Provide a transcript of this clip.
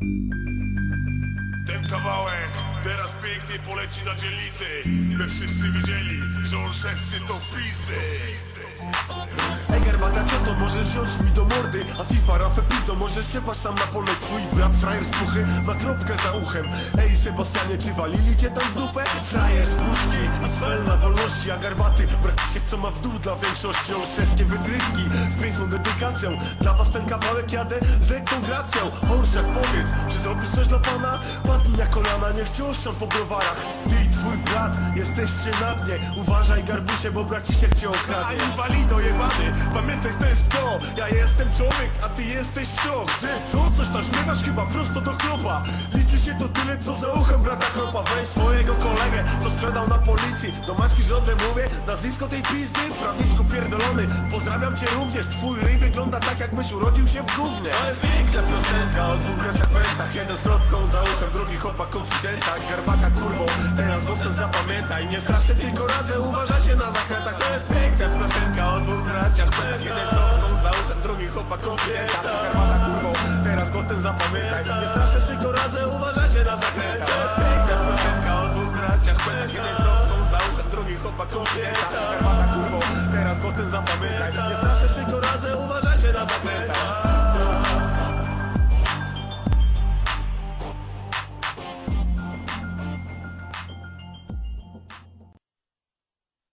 Ten kawałek teraz pięknie poleci na dzielnicy By wszyscy widzieli, że on szescy to pizdy. Garbata to możesz wziąć mi do mordy? A FIFA rafę pizdo możesz ciepać tam na pole Twój brat frajer z puchy ma kropkę za uchem. Ej Sebastianie czy walili cię tam w dupę? Frajer z puszki i cwel na wolności. A garbaty braciszek co ma w dół dla większości. On wydryski z piękną dedykacją. Dla was ten kawałek jadę z lekką gracją zrobisz coś dla pana? Padł na kolana, niech cię po browarach. Ty i twój brat jesteście na dnie. Uważaj garbusie, bo braciszek cię okradnie. A inwalido jebany, pamiętaj to jest to. Ja jestem człowiek, a ty jesteś szok. Że co, coś tam śmiewasz chyba prosto do klopa Liczy się to tyle, co za uchem brata chłopa Weź swojego kolegę, co sprzedał na policji. Do maski, że dobrze mówię, nazwisko tej pizdy. Prawniczku pierdolony, pozdrawiam cię również. Twój ryj wygląda tak, jakbyś urodził się w gównie. To jest piękna piosenka o dwóch Jeden z kropką za uchem, drugi chłopak konfidenta. Garbata kurwo, teraz głosem zapamiętaj. Nie straszę tylko radzę, uważajcie na zakrętach. To jest piękna piosenka o dwóch braciach. Fentach Jeden kropką za uchem, drugi chłopak konfidenta. Garbata kurwo, teraz głosem zapamiętaj. Nie straszę tylko radzę, uważajcie na zakrętach. To jest piękna piosenka o dwóch braciach. Fentach Jeden kropką za uchem, drugi chłopak konfidenta. Garbata kurwo, teraz głosem zapamiętaj. Nie straszę tylko